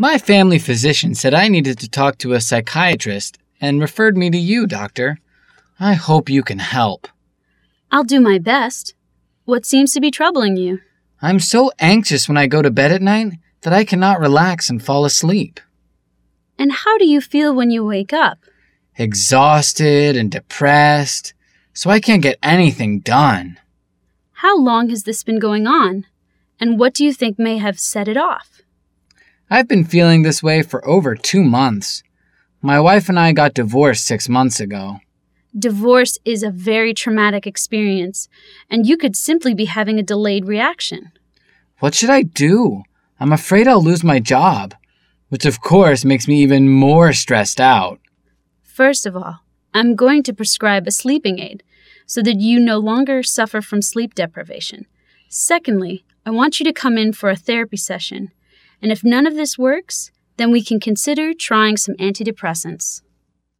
My family physician said I needed to talk to a psychiatrist and referred me to you, doctor. I hope you can help. I'll do my best. What seems to be troubling you? I'm so anxious when I go to bed at night that I cannot relax and fall asleep. And how do you feel when you wake up? Exhausted and depressed, so I can't get anything done. How long has this been going on? And what do you think may have set it off? I've been feeling this way for over two months. My wife and I got divorced six months ago. Divorce is a very traumatic experience, and you could simply be having a delayed reaction. What should I do? I'm afraid I'll lose my job, which of course makes me even more stressed out. First of all, I'm going to prescribe a sleeping aid so that you no longer suffer from sleep deprivation. Secondly, I want you to come in for a therapy session, and if none of this works, then we can consider trying some antidepressants.